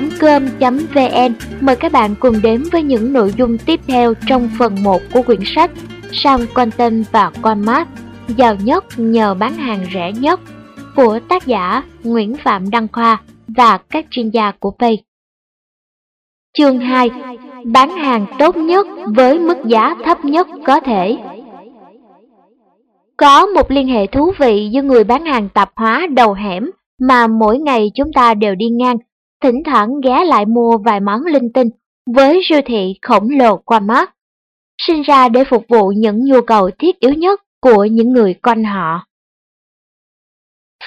nói.com.vn mời các bạn cùng đến với những nội dung tiếp theo trong phần 1 của quyển sách Sam Quantum và Walmart giàu nhất nhờ bán hàng rẻ nhất của tác giả Nguyễn Phạm Đăng Khoa và các chuyên gia của Pay. Chương 2 Bán hàng tốt nhất với mức giá thấp nhất có thể Có một liên hệ thú vị giữa người bán hàng tạp hóa đầu hẻm mà mỗi ngày chúng ta đều đi ngang, thỉnh thoảng ghé lại mua vài món linh tinh với siêu thị khổng lồ qua mắt sinh ra để phục vụ những nhu cầu thiết yếu nhất của những người quanh họ.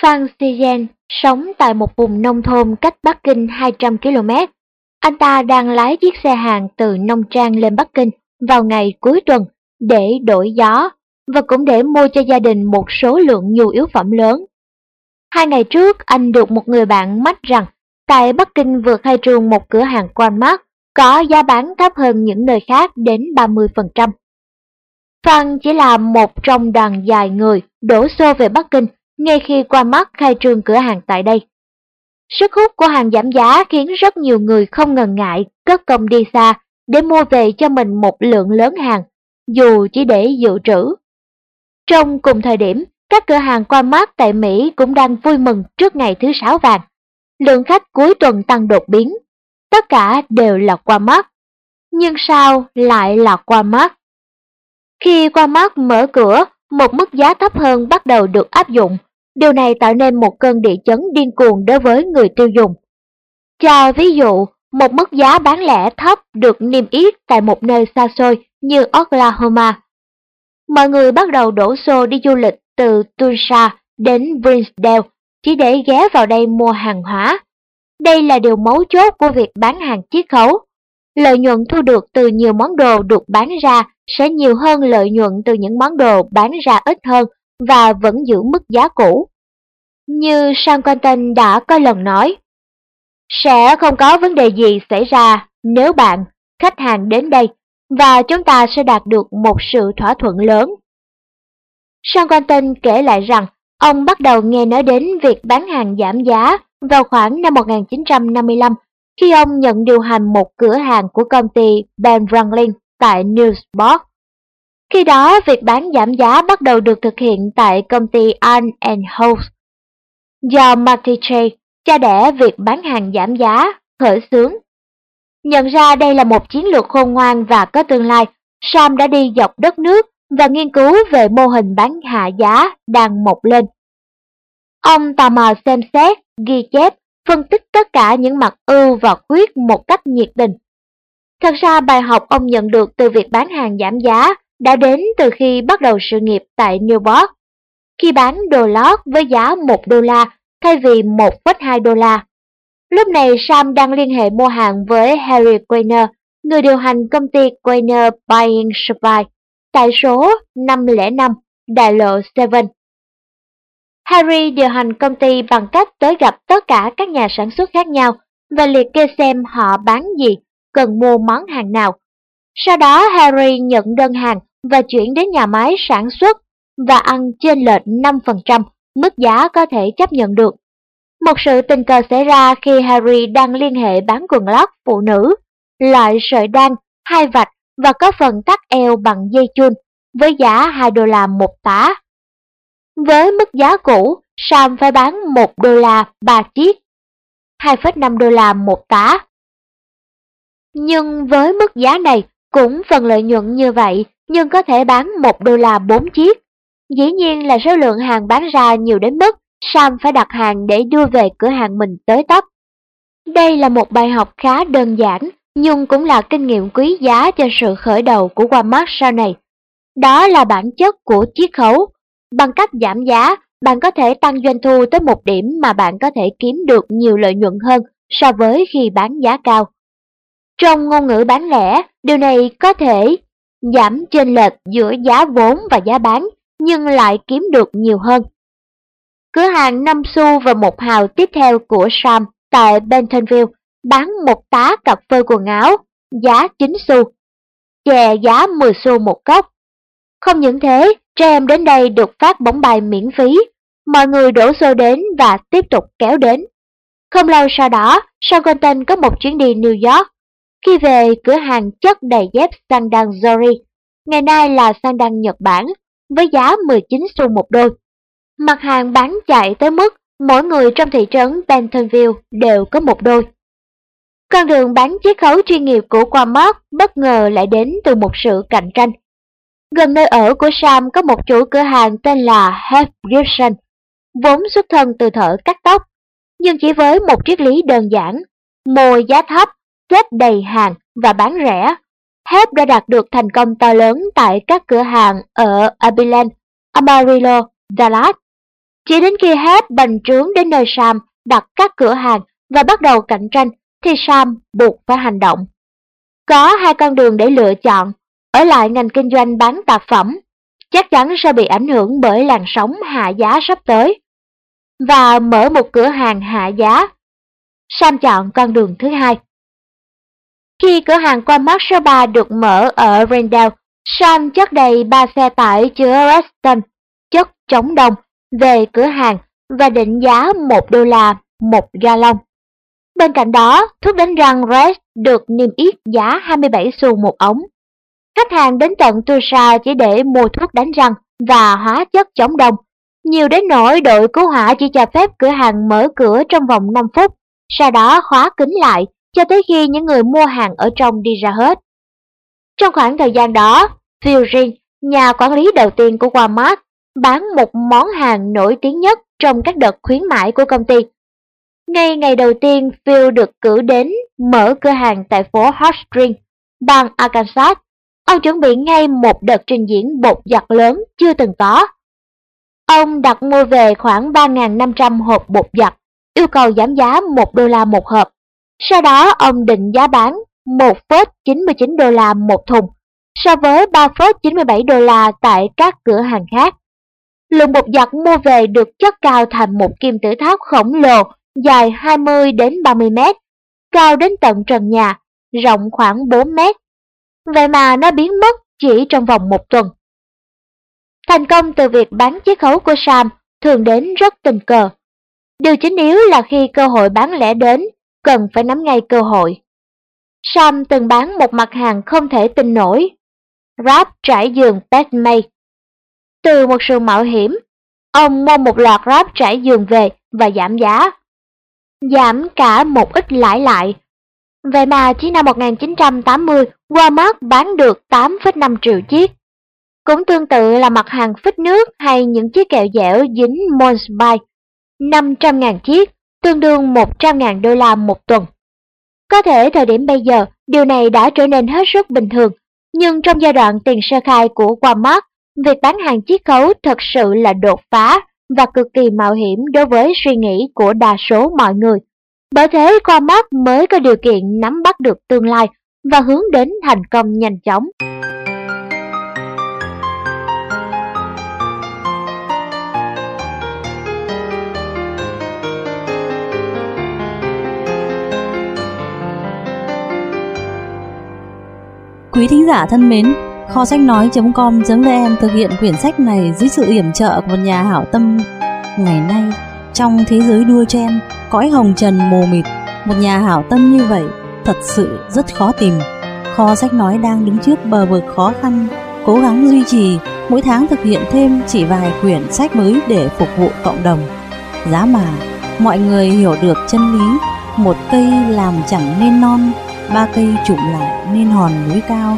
Phan Sigen sống tại một vùng nông thôn cách Bắc Kinh 200 km. Anh ta đang lái chiếc xe hàng từ nông trang lên Bắc Kinh vào ngày cuối tuần để đổi gió và cũng để mua cho gia đình một số lượng nhu yếu phẩm lớn. Hai ngày trước, anh được một người bạn mách rằng tại Bắc Kinh vừa khai trương một cửa hàng Walmart có giá bán thấp hơn những nơi khác đến 30%. Phan chỉ là một trong đoàn dài người đổ xô về Bắc Kinh ngay khi Walmart khai trương cửa hàng tại đây. Sức hút của hàng giảm giá khiến rất nhiều người không ngần ngại cất công đi xa để mua về cho mình một lượng lớn hàng, dù chỉ để dự trữ. Trong cùng thời điểm, các cửa hàng Walmart tại Mỹ cũng đang vui mừng trước ngày thứ sáu vàng. Lượng khách cuối tuần tăng đột biến. Tất cả đều là qua mắt Nhưng sao lại là qua mắt Khi qua mắt mở cửa, một mức giá thấp hơn bắt đầu được áp dụng. Điều này tạo nên một cơn địa chấn điên cuồng đối với người tiêu dùng. Cho ví dụ, một mức giá bán lẻ thấp được niêm yết tại một nơi xa xôi như Oklahoma. Mọi người bắt đầu đổ xô đi du lịch từ Tulsa đến Brinsdale chỉ để ghé vào đây mua hàng hóa. Đây là điều mấu chốt của việc bán hàng chiết khấu. Lợi nhuận thu được từ nhiều món đồ được bán ra sẽ nhiều hơn lợi nhuận từ những món đồ bán ra ít hơn và vẫn giữ mức giá cũ. Như Sam Quentin đã có lần nói, sẽ không có vấn đề gì xảy ra nếu bạn, khách hàng đến đây và chúng ta sẽ đạt được một sự thỏa thuận lớn. Sam Quentin kể lại rằng ông bắt đầu nghe nói đến việc bán hàng giảm giá vào khoảng năm 1955 khi ông nhận điều hành một cửa hàng của công ty Ben Franklin tại Newport. Khi đó, việc bán giảm giá bắt đầu được thực hiện tại công ty Arn House. Do Marty Chay, cha đẻ việc bán hàng giảm giá, khởi xướng. Nhận ra đây là một chiến lược khôn ngoan và có tương lai, Sam đã đi dọc đất nước và nghiên cứu về mô hình bán hạ giá đang mọc lên. Ông tò mò xem xét, ghi chép, phân tích tất cả những mặt ưu và khuyết một cách nhiệt tình. Thật ra bài học ông nhận được từ việc bán hàng giảm giá đã đến từ khi bắt đầu sự nghiệp tại Newport. Khi bán đồ lót với giá 1 đô la thay vì 1,2 đô la. Lúc này Sam đang liên hệ mua hàng với Harry Quayner, người điều hành công ty Quayner Buying Supply tại số 505 Đại lộ Seven. Harry điều hành công ty bằng cách tới gặp tất cả các nhà sản xuất khác nhau và liệt kê xem họ bán gì, cần mua món hàng nào. Sau đó Harry nhận đơn hàng và chuyển đến nhà máy sản xuất và ăn trên lệch 5% mức giá có thể chấp nhận được. Một sự tình cờ xảy ra khi Harry đang liên hệ bán quần lót phụ nữ, loại sợi đan, hai vạch và có phần tắt eo bằng dây chun với giá 2 đô la một tá. Với mức giá cũ, Sam phải bán 1 đô la 3 chiếc, 2,5 đô la một tá. Nhưng với mức giá này, cũng phần lợi nhuận như vậy, nhưng có thể bán 1 đô la 4 chiếc. Dĩ nhiên là số lượng hàng bán ra nhiều đến mức Sam phải đặt hàng để đưa về cửa hàng mình tới tấp. Đây là một bài học khá đơn giản, nhưng cũng là kinh nghiệm quý giá cho sự khởi đầu của Walmart sau này. Đó là bản chất của chiết khấu. Bằng cách giảm giá, bạn có thể tăng doanh thu tới một điểm mà bạn có thể kiếm được nhiều lợi nhuận hơn so với khi bán giá cao. Trong ngôn ngữ bán lẻ, điều này có thể giảm chênh lệch giữa giá vốn và giá bán, nhưng lại kiếm được nhiều hơn. Cửa hàng 5 xu và một hào tiếp theo của Sam tại Bentonville bán một tá cặp phơi quần áo, giá 9 xu, chè giá 10 xu một cốc. Không những thế, trẻ em đến đây được phát bóng bài miễn phí, mọi người đổ xô đến và tiếp tục kéo đến. Không lâu sau đó, Sean Quentin có một chuyến đi New York. Khi về, cửa hàng chất đầy dép sandal Zori, ngày nay là sandal Nhật Bản, với giá 19 xu một đôi. Mặt hàng bán chạy tới mức mỗi người trong thị trấn Bentonville đều có một đôi. Con đường bán chiếc khấu chuyên nghiệp của Walmart bất ngờ lại đến từ một sự cạnh tranh. Gần nơi ở của Sam có một chủ cửa hàng tên là Hef Gibson, vốn xuất thân từ thợ cắt tóc, nhưng chỉ với một triết lý đơn giản, mồi giá thấp, xếp đầy hàng và bán rẻ. Hep đã đạt được thành công to lớn tại các cửa hàng ở Abilene, Amarillo, Dallas. Chỉ đến khi Hep bành trướng đến nơi Sam đặt các cửa hàng và bắt đầu cạnh tranh thì Sam buộc phải hành động. Có hai con đường để lựa chọn, ở lại ngành kinh doanh bán tạp phẩm, chắc chắn sẽ bị ảnh hưởng bởi làn sóng hạ giá sắp tới, và mở một cửa hàng hạ giá. Sam chọn con đường thứ hai. Khi cửa hàng qua mắt số 3 được mở ở Randall, Sam chất đầy ba xe tải chứa Reston, chất chống đông, về cửa hàng và định giá 1 đô la một gallon. Bên cạnh đó, thuốc đánh răng Red được niêm yết giá 27 xu một ống. Khách hàng đến tận Tulsa chỉ để mua thuốc đánh răng và hóa chất chống đông. Nhiều đến nỗi đội cứu hỏa chỉ cho phép cửa hàng mở cửa trong vòng 5 phút, sau đó khóa kín lại cho tới khi những người mua hàng ở trong đi ra hết. Trong khoảng thời gian đó, Fury, nhà quản lý đầu tiên của Walmart, bán một món hàng nổi tiếng nhất trong các đợt khuyến mãi của công ty ngay ngày đầu tiên, Phil được cử đến mở cửa hàng tại phố Hot Spring, bang Arkansas. Ông chuẩn bị ngay một đợt trình diễn bột giặt lớn chưa từng có. Ông đặt mua về khoảng 3.500 hộp bột giặt, yêu cầu giảm giá 1 đô la một hộp. Sau đó ông định giá bán 1,99 đô la một thùng, so với 3,97 đô la tại các cửa hàng khác. Lượng bột giặt mua về được chất cao thành một kim tự tháp khổng lồ dài 20 đến 30 mét, cao đến tận trần nhà, rộng khoảng 4 mét. Vậy mà nó biến mất chỉ trong vòng một tuần. Thành công từ việc bán chiếc khấu của Sam thường đến rất tình cờ. Điều chính yếu là khi cơ hội bán lẻ đến, cần phải nắm ngay cơ hội. Sam từng bán một mặt hàng không thể tin nổi, ráp trải giường May. Từ một sự mạo hiểm, ông mua một loạt ráp trải giường về và giảm giá giảm cả một ít lãi lại. Vậy mà chỉ năm 1980, Walmart bán được 8,5 triệu chiếc. Cũng tương tự là mặt hàng phích nước hay những chiếc kẹo dẻo dính Monsby, 500.000 chiếc, tương đương 100.000 đô la một tuần. Có thể thời điểm bây giờ, điều này đã trở nên hết sức bình thường, nhưng trong giai đoạn tiền sơ khai của Walmart, việc bán hàng chiết khấu thật sự là đột phá và cực kỳ mạo hiểm đối với suy nghĩ của đa số mọi người. Bởi thế qua mắt mới có điều kiện nắm bắt được tương lai và hướng đến thành công nhanh chóng. Quý thính giả thân mến, Kho sách nói.com.vn thực hiện quyển sách này dưới sự yểm trợ của một nhà hảo tâm. Ngày nay, trong thế giới đua chen, cõi hồng trần mù mịt, một nhà hảo tâm như vậy thật sự rất khó tìm. Kho sách nói đang đứng trước bờ vực khó khăn, cố gắng duy trì, mỗi tháng thực hiện thêm chỉ vài quyển sách mới để phục vụ cộng đồng. Giá mà, mọi người hiểu được chân lý, một cây làm chẳng nên non, ba cây trụm lại nên hòn núi cao.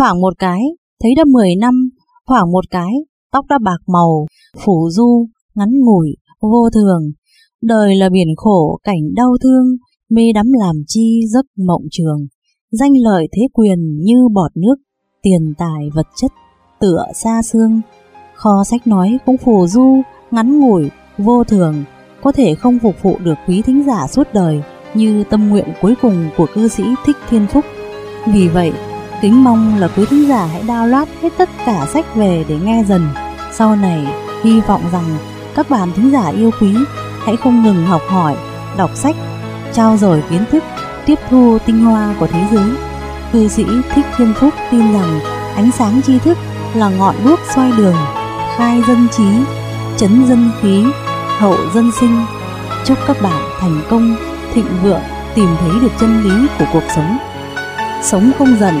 thoảng một cái thấy đã 10 năm, khoảng một cái, tóc đã bạc màu, phủ du, ngắn ngủi, vô thường. Đời là biển khổ, cảnh đau thương, mê đắm làm chi giấc mộng trường, danh lợi thế quyền như bọt nước, tiền tài vật chất tựa xa xương. Kho sách nói cũng phù du, ngắn ngủi, vô thường, có thể không phục vụ được quý thính giả suốt đời như tâm nguyện cuối cùng của cư sĩ Thích Thiên Phúc. Vì vậy, kính mong là quý thính giả hãy download hết tất cả sách về để nghe dần. Sau này, hy vọng rằng các bạn thính giả yêu quý hãy không ngừng học hỏi, đọc sách, trao dồi kiến thức, tiếp thu tinh hoa của thế giới. Cư sĩ Thích Thiên Phúc tin rằng ánh sáng tri thức là ngọn đuốc soi đường, khai dân trí, chấn dân khí, hậu dân sinh. Chúc các bạn thành công, thịnh vượng, tìm thấy được chân lý của cuộc sống. Sống không giận,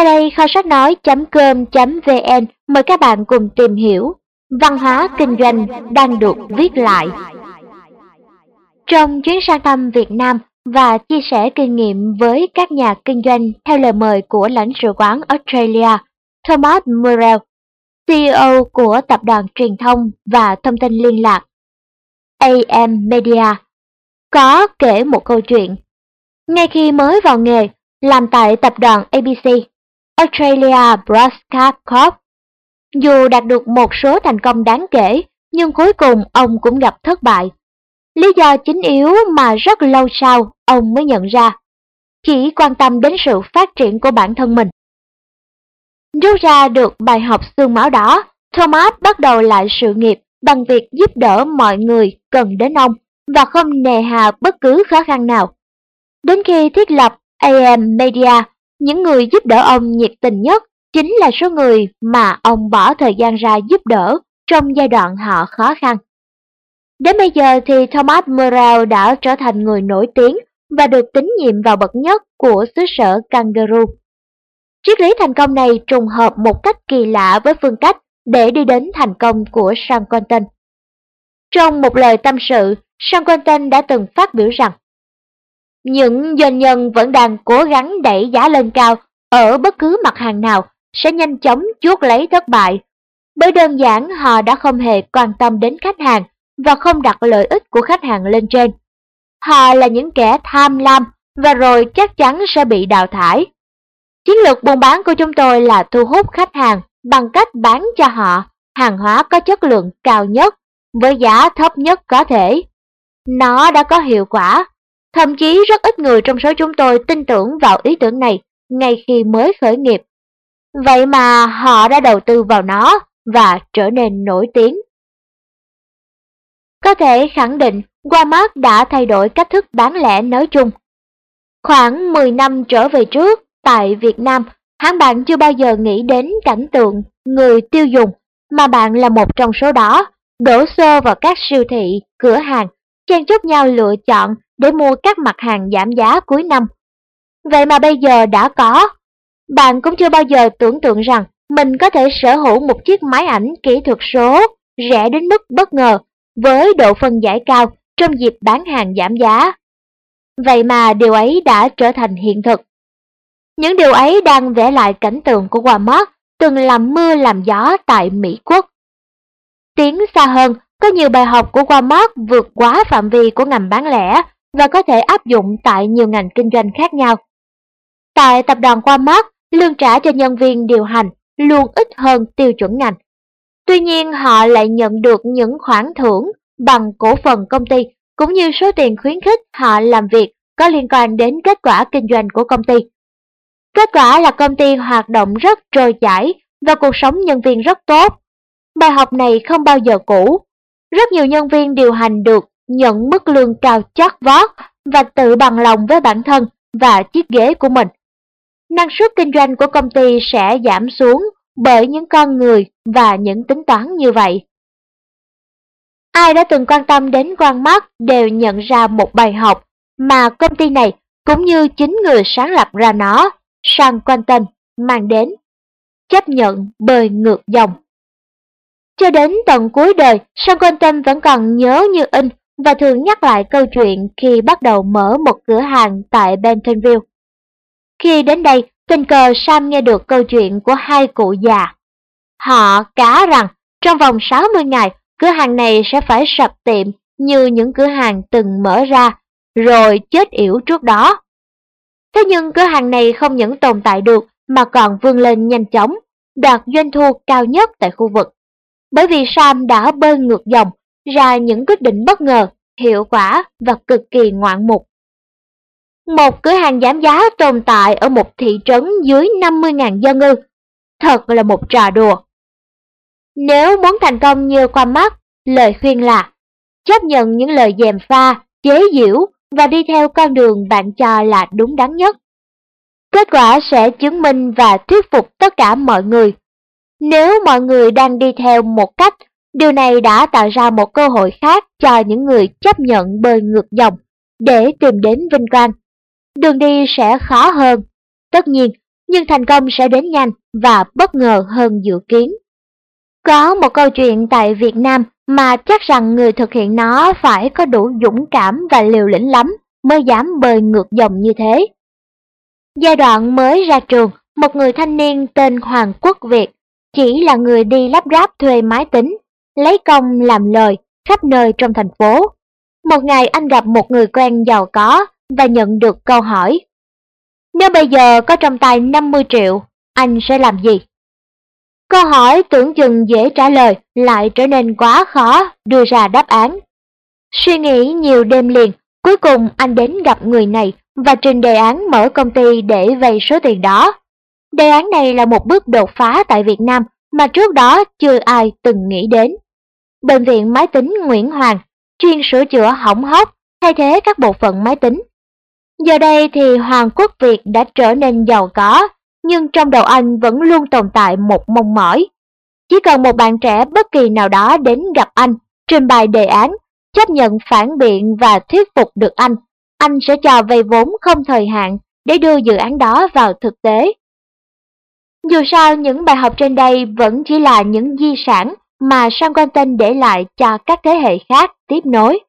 Sau đây kho sách nói.com.vn mời các bạn cùng tìm hiểu Văn hóa kinh doanh đang được viết lại Trong chuyến sang thăm Việt Nam và chia sẻ kinh nghiệm với các nhà kinh doanh theo lời mời của lãnh sự quán Australia, Thomas Murrell, CEO của tập đoàn truyền thông và thông tin liên lạc AM Media, có kể một câu chuyện. Ngay khi mới vào nghề, làm tại tập đoàn ABC, Australia Broadcast Corp, dù đạt được một số thành công đáng kể, nhưng cuối cùng ông cũng gặp thất bại Lý do chính yếu mà rất lâu sau ông mới nhận ra, chỉ quan tâm đến sự phát triển của bản thân mình. Rút ra được bài học xương máu đó, Thomas bắt đầu lại sự nghiệp bằng việc giúp đỡ mọi người cần đến ông và không nề hà bất cứ khó khăn nào. Đến khi thiết lập AM Media, những người giúp đỡ ông nhiệt tình nhất chính là số người mà ông bỏ thời gian ra giúp đỡ trong giai đoạn họ khó khăn. Đến bây giờ thì Thomas Murrell đã trở thành người nổi tiếng và được tín nhiệm vào bậc nhất của xứ sở Kangaroo. Triết lý thành công này trùng hợp một cách kỳ lạ với phương cách để đi đến thành công của Sean Quentin. Trong một lời tâm sự, Sean Quentin đã từng phát biểu rằng những doanh nhân vẫn đang cố gắng đẩy giá lên cao ở bất cứ mặt hàng nào sẽ nhanh chóng chuốt lấy thất bại, bởi đơn giản họ đã không hề quan tâm đến khách hàng và không đặt lợi ích của khách hàng lên trên. Họ là những kẻ tham lam và rồi chắc chắn sẽ bị đào thải. Chiến lược buôn bán của chúng tôi là thu hút khách hàng bằng cách bán cho họ hàng hóa có chất lượng cao nhất với giá thấp nhất có thể. Nó đã có hiệu quả, thậm chí rất ít người trong số chúng tôi tin tưởng vào ý tưởng này ngay khi mới khởi nghiệp. Vậy mà họ đã đầu tư vào nó và trở nên nổi tiếng. Có thể khẳng định Walmart đã thay đổi cách thức bán lẻ nói chung. Khoảng 10 năm trở về trước, tại Việt Nam, hãng bạn chưa bao giờ nghĩ đến cảnh tượng người tiêu dùng, mà bạn là một trong số đó, đổ xô vào các siêu thị, cửa hàng, chen chúc nhau lựa chọn để mua các mặt hàng giảm giá cuối năm. Vậy mà bây giờ đã có. Bạn cũng chưa bao giờ tưởng tượng rằng mình có thể sở hữu một chiếc máy ảnh kỹ thuật số rẻ đến mức bất ngờ với độ phân giải cao trong dịp bán hàng giảm giá. Vậy mà điều ấy đã trở thành hiện thực. Những điều ấy đang vẽ lại cảnh tượng của Walmart từng làm mưa làm gió tại Mỹ Quốc. Tiến xa hơn, có nhiều bài học của Walmart vượt quá phạm vi của ngành bán lẻ và có thể áp dụng tại nhiều ngành kinh doanh khác nhau. Tại tập đoàn Walmart, lương trả cho nhân viên điều hành luôn ít hơn tiêu chuẩn ngành. Tuy nhiên họ lại nhận được những khoản thưởng bằng cổ phần công ty cũng như số tiền khuyến khích họ làm việc có liên quan đến kết quả kinh doanh của công ty. Kết quả là công ty hoạt động rất trôi chảy và cuộc sống nhân viên rất tốt. Bài học này không bao giờ cũ. Rất nhiều nhân viên điều hành được nhận mức lương cao chót vót và tự bằng lòng với bản thân và chiếc ghế của mình. Năng suất kinh doanh của công ty sẽ giảm xuống bởi những con người và những tính toán như vậy. Ai đã từng quan tâm đến quan mắt đều nhận ra một bài học mà công ty này cũng như chính người sáng lập ra nó, sang quan tâm, mang đến. Chấp nhận bơi ngược dòng. Cho đến tận cuối đời, Sang Quentin vẫn còn nhớ như in và thường nhắc lại câu chuyện khi bắt đầu mở một cửa hàng tại Bentonville. Khi đến đây, tình cờ Sam nghe được câu chuyện của hai cụ già. Họ cá rằng trong vòng 60 ngày, cửa hàng này sẽ phải sập tiệm như những cửa hàng từng mở ra, rồi chết yểu trước đó. Thế nhưng cửa hàng này không những tồn tại được mà còn vươn lên nhanh chóng, đạt doanh thu cao nhất tại khu vực. Bởi vì Sam đã bơi ngược dòng, ra những quyết định bất ngờ, hiệu quả và cực kỳ ngoạn mục. Một cửa hàng giảm giá tồn tại ở một thị trấn dưới 50.000 dân ư. Thật là một trò đùa. Nếu muốn thành công như qua mắt, lời khuyên là chấp nhận những lời dèm pha, chế giễu và đi theo con đường bạn cho là đúng đắn nhất. Kết quả sẽ chứng minh và thuyết phục tất cả mọi người. Nếu mọi người đang đi theo một cách, điều này đã tạo ra một cơ hội khác cho những người chấp nhận bơi ngược dòng để tìm đến vinh quang. Đường đi sẽ khó hơn, tất nhiên, nhưng thành công sẽ đến nhanh và bất ngờ hơn dự kiến. Có một câu chuyện tại Việt Nam mà chắc rằng người thực hiện nó phải có đủ dũng cảm và liều lĩnh lắm mới dám bơi ngược dòng như thế. Giai đoạn mới ra trường, một người thanh niên tên Hoàng Quốc Việt chỉ là người đi lắp ráp thuê máy tính, lấy công làm lời khắp nơi trong thành phố. Một ngày anh gặp một người quen giàu có và nhận được câu hỏi. Nếu bây giờ có trong tay 50 triệu, anh sẽ làm gì? Câu hỏi tưởng chừng dễ trả lời lại trở nên quá khó đưa ra đáp án. Suy nghĩ nhiều đêm liền, cuối cùng anh đến gặp người này và trình đề án mở công ty để vay số tiền đó. Đề án này là một bước đột phá tại Việt Nam mà trước đó chưa ai từng nghĩ đến. Bệnh viện máy tính Nguyễn Hoàng chuyên sửa chữa hỏng hóc thay thế các bộ phận máy tính. Giờ đây thì Hoàng Quốc Việt đã trở nên giàu có nhưng trong đầu anh vẫn luôn tồn tại một mong mỏi. Chỉ cần một bạn trẻ bất kỳ nào đó đến gặp anh, trình bày đề án, chấp nhận phản biện và thuyết phục được anh, anh sẽ cho vay vốn không thời hạn để đưa dự án đó vào thực tế. Dù sao, những bài học trên đây vẫn chỉ là những di sản mà Sang Quentin để lại cho các thế hệ khác tiếp nối.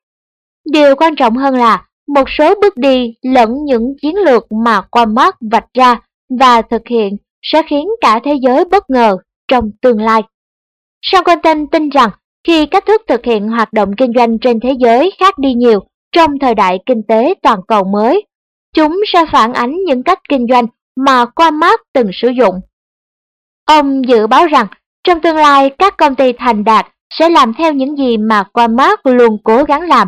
Điều quan trọng hơn là một số bước đi lẫn những chiến lược mà Walmart vạch ra và thực hiện sẽ khiến cả thế giới bất ngờ trong tương lai. Sam Quentin tin rằng khi cách thức thực hiện hoạt động kinh doanh trên thế giới khác đi nhiều trong thời đại kinh tế toàn cầu mới, chúng sẽ phản ánh những cách kinh doanh mà Walmart từng sử dụng. Ông dự báo rằng trong tương lai các công ty thành đạt sẽ làm theo những gì mà Walmart luôn cố gắng làm,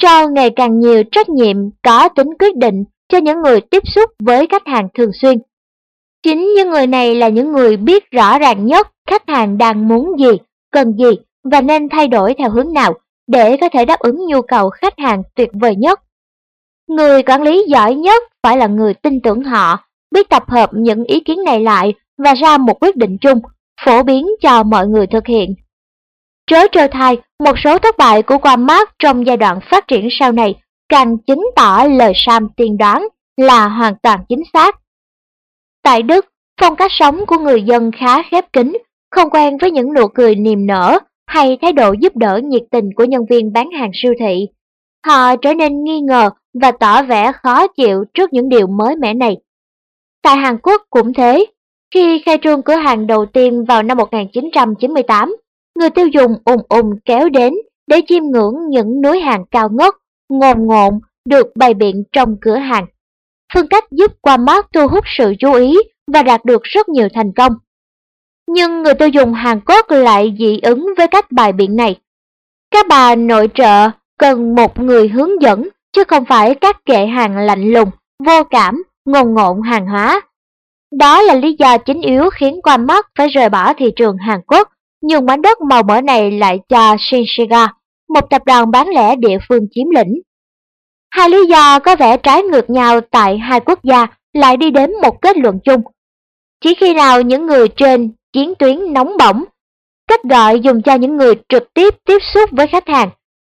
trao ngày càng nhiều trách nhiệm có tính quyết định cho những người tiếp xúc với khách hàng thường xuyên. Chính những người này là những người biết rõ ràng nhất khách hàng đang muốn gì, cần gì và nên thay đổi theo hướng nào để có thể đáp ứng nhu cầu khách hàng tuyệt vời nhất. Người quản lý giỏi nhất phải là người tin tưởng họ, biết tập hợp những ý kiến này lại và ra một quyết định chung, phổ biến cho mọi người thực hiện. Trớ trơ thai, một số thất bại của Walmart trong giai đoạn phát triển sau này càng chứng tỏ lời Sam tiên đoán là hoàn toàn chính xác. Tại Đức, phong cách sống của người dân khá khép kín, không quen với những nụ cười niềm nở hay thái độ giúp đỡ nhiệt tình của nhân viên bán hàng siêu thị. Họ trở nên nghi ngờ và tỏ vẻ khó chịu trước những điều mới mẻ này. Tại Hàn Quốc cũng thế, khi khai trương cửa hàng đầu tiên vào năm 1998, người tiêu dùng ùn ùn kéo đến để chiêm ngưỡng những núi hàng cao ngất, ngồn ngộn được bày biện trong cửa hàng. Phương cách giúp qua mắt thu hút sự chú ý và đạt được rất nhiều thành công. Nhưng người tiêu dùng Hàn Quốc lại dị ứng với cách bài biện này. Các bà nội trợ cần một người hướng dẫn chứ không phải các kệ hàng lạnh lùng, vô cảm, ngồn ngộn hàng hóa. Đó là lý do chính yếu khiến Walmart phải rời bỏ thị trường Hàn Quốc, Nhưng mảnh đất màu mỡ này lại cho Shinsegae, một tập đoàn bán lẻ địa phương chiếm lĩnh. Hai lý do có vẻ trái ngược nhau tại hai quốc gia lại đi đến một kết luận chung. Chỉ khi nào những người trên chiến tuyến nóng bỏng, cách gọi dùng cho những người trực tiếp tiếp xúc với khách hàng,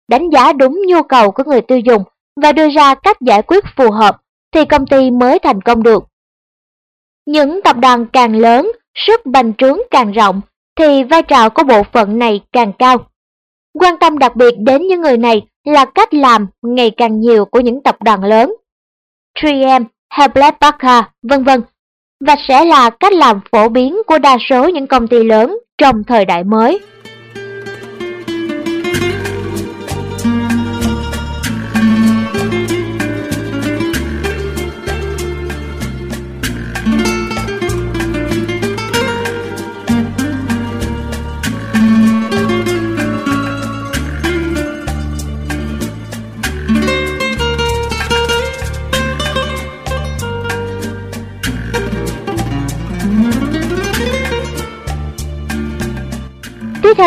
đánh giá đúng nhu cầu của người tiêu dùng và đưa ra cách giải quyết phù hợp thì công ty mới thành công được. Những tập đoàn càng lớn, sức bành trướng càng rộng thì vai trò của bộ phận này càng cao. Quan tâm đặc biệt đến những người này là cách làm ngày càng nhiều của những tập đoàn lớn. 3M, Hewlett Packard, vân vân và sẽ là cách làm phổ biến của đa số những công ty lớn trong thời đại mới.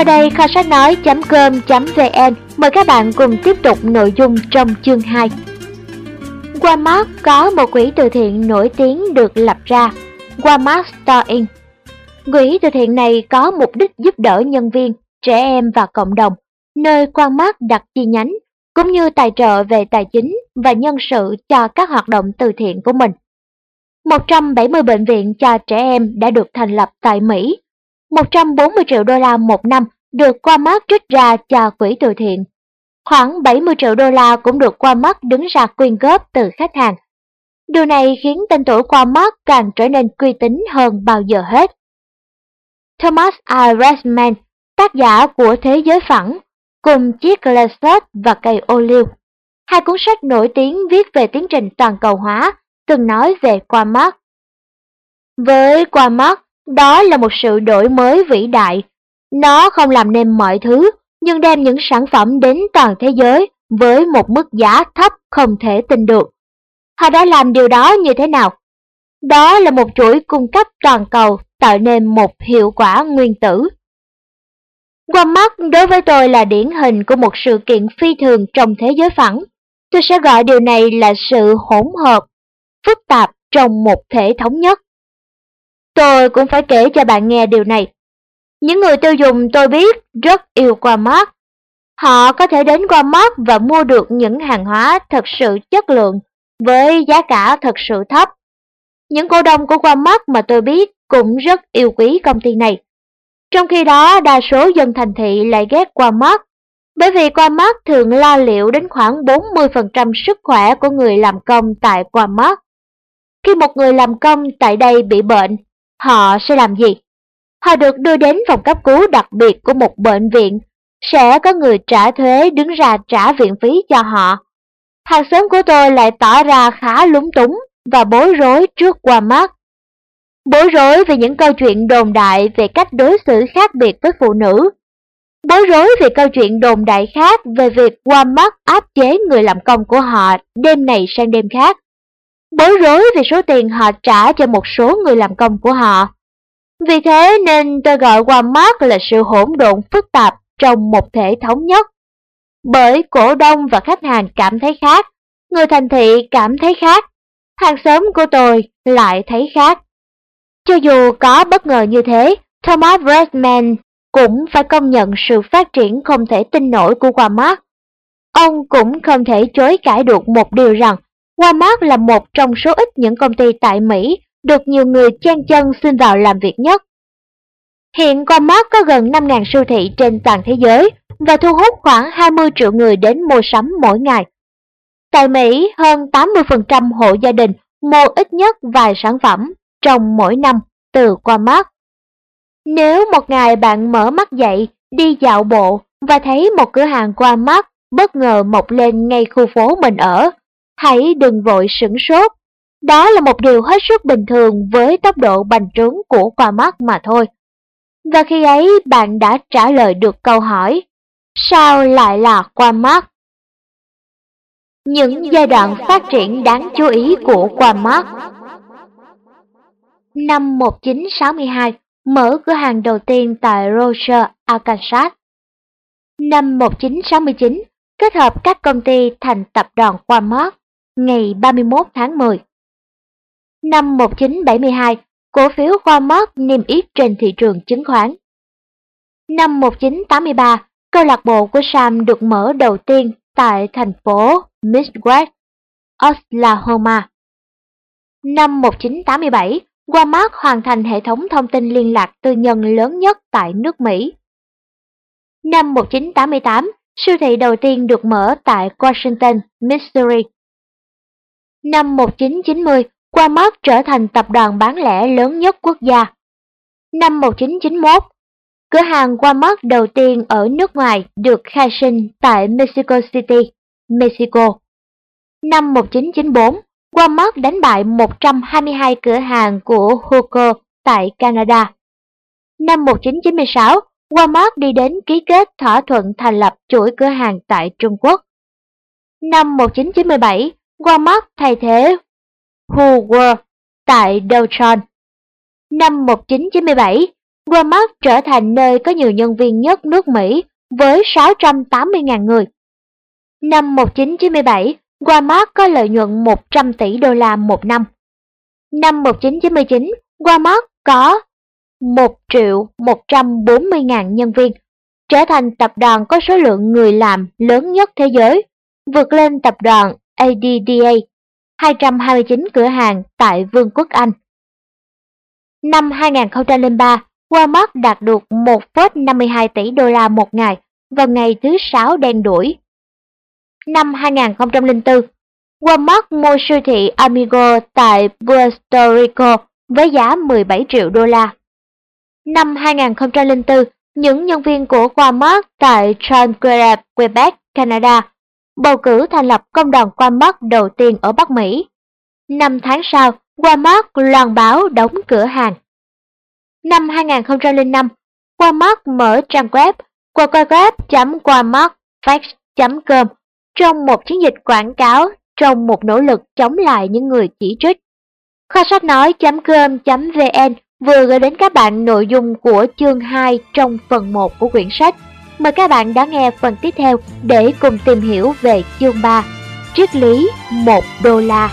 Sau đây, kho sách nói.com.vn mời các bạn cùng tiếp tục nội dung trong chương 2. Walmart có một quỹ từ thiện nổi tiếng được lập ra, Walmart Store Inc. Quỹ từ thiện này có mục đích giúp đỡ nhân viên, trẻ em và cộng đồng, nơi Walmart đặt chi nhánh, cũng như tài trợ về tài chính và nhân sự cho các hoạt động từ thiện của mình. 170 bệnh viện cho trẻ em đã được thành lập tại Mỹ 140 triệu đô la một năm được qua mắt trích ra cho quỹ từ thiện. Khoảng 70 triệu đô la cũng được qua mắt đứng ra quyên góp từ khách hàng. Điều này khiến tên tuổi qua mắt càng trở nên uy tín hơn bao giờ hết. Thomas R. Resman, tác giả của Thế giới phẳng, cùng chiếc Lexus và cây ô liu. Hai cuốn sách nổi tiếng viết về tiến trình toàn cầu hóa, từng nói về qua mắt. Với qua mắt, đó là một sự đổi mới vĩ đại. Nó không làm nên mọi thứ, nhưng đem những sản phẩm đến toàn thế giới với một mức giá thấp không thể tin được. Họ đã làm điều đó như thế nào? Đó là một chuỗi cung cấp toàn cầu tạo nên một hiệu quả nguyên tử. Qua mắt đối với tôi là điển hình của một sự kiện phi thường trong thế giới phẳng. Tôi sẽ gọi điều này là sự hỗn hợp, phức tạp trong một thể thống nhất. Tôi cũng phải kể cho bạn nghe điều này. Những người tiêu dùng tôi biết rất yêu Walmart. Họ có thể đến Walmart và mua được những hàng hóa thật sự chất lượng với giá cả thật sự thấp. Những cổ đông của Walmart mà tôi biết cũng rất yêu quý công ty này. Trong khi đó, đa số dân thành thị lại ghét Walmart bởi vì Walmart thường lo liệu đến khoảng 40% sức khỏe của người làm công tại Walmart. Khi một người làm công tại đây bị bệnh Họ sẽ làm gì? Họ được đưa đến phòng cấp cứu đặc biệt của một bệnh viện, sẽ có người trả thuế đứng ra trả viện phí cho họ. Hàng xóm của tôi lại tỏ ra khá lúng túng và bối rối trước qua mắt. Bối rối vì những câu chuyện đồn đại về cách đối xử khác biệt với phụ nữ. Bối rối vì câu chuyện đồn đại khác về việc qua mắt áp chế người làm công của họ đêm này sang đêm khác bối rối vì số tiền họ trả cho một số người làm công của họ. Vì thế nên tôi gọi Walmart là sự hỗn độn phức tạp trong một thể thống nhất. Bởi cổ đông và khách hàng cảm thấy khác, người thành thị cảm thấy khác, hàng xóm của tôi lại thấy khác. Cho dù có bất ngờ như thế, Thomas Redman cũng phải công nhận sự phát triển không thể tin nổi của Walmart. Ông cũng không thể chối cãi được một điều rằng Walmart là một trong số ít những công ty tại Mỹ được nhiều người chen chân xin vào làm việc nhất. Hiện Walmart có gần 5.000 siêu thị trên toàn thế giới và thu hút khoảng 20 triệu người đến mua sắm mỗi ngày. Tại Mỹ, hơn 80% hộ gia đình mua ít nhất vài sản phẩm trong mỗi năm từ Walmart. Nếu một ngày bạn mở mắt dậy, đi dạo bộ và thấy một cửa hàng Walmart bất ngờ mọc lên ngay khu phố mình ở, hãy đừng vội sửng sốt. Đó là một điều hết sức bình thường với tốc độ bành trướng của qua mắt mà thôi. Và khi ấy bạn đã trả lời được câu hỏi, sao lại là qua mắt? Những giai đoạn phát triển đáng chú ý của qua mắt Năm 1962, mở cửa hàng đầu tiên tại Roger, Arkansas. Năm 1969, kết hợp các công ty thành tập đoàn Walmart ngày 31 tháng 10. Năm 1972, cổ phiếu Walmart niêm yết trên thị trường chứng khoán. Năm 1983, câu lạc bộ của Sam được mở đầu tiên tại thành phố Midwest, Oklahoma. Năm 1987, Walmart hoàn thành hệ thống thông tin liên lạc tư nhân lớn nhất tại nước Mỹ. Năm 1988, siêu thị đầu tiên được mở tại Washington, Missouri. Năm 1990, Walmart trở thành tập đoàn bán lẻ lớn nhất quốc gia. Năm 1991, cửa hàng Walmart đầu tiên ở nước ngoài được khai sinh tại Mexico City, Mexico. Năm 1994, Walmart đánh bại 122 cửa hàng của Hooker tại Canada. Năm 1996, Walmart đi đến ký kết thỏa thuận thành lập chuỗi cửa hàng tại Trung Quốc. Năm 1997, Walmart thay thế Hoover tại Deltron. Năm 1997, Walmart trở thành nơi có nhiều nhân viên nhất nước Mỹ với 680.000 người. Năm 1997, Walmart có lợi nhuận 100 tỷ đô la một năm. Năm 1999, Walmart có 1 triệu 140.000 nhân viên, trở thành tập đoàn có số lượng người làm lớn nhất thế giới, vượt lên tập đoàn ADDA, 229 cửa hàng tại Vương quốc Anh. Năm 2003, Walmart đạt được 1,52 tỷ đô la một ngày vào ngày thứ Sáu đen đuổi. Năm 2004, Walmart mua siêu thị Amigo tại Puerto Rico với giá 17 triệu đô la. Năm 2004, những nhân viên của Walmart tại Tranqueira, Quebec, Canada bầu cử thành lập công đoàn Walmart đầu tiên ở Bắc Mỹ. Năm tháng sau, Walmart loan báo đóng cửa hàng. Năm 2005, Walmart mở trang web www.walmartfax.com trong một chiến dịch quảng cáo trong một nỗ lực chống lại những người chỉ trích. Kho sách nói.com.vn vừa gửi đến các bạn nội dung của chương 2 trong phần 1 của quyển sách. Mời các bạn đón nghe phần tiếp theo để cùng tìm hiểu về chương 3, triết lý 1 đô la.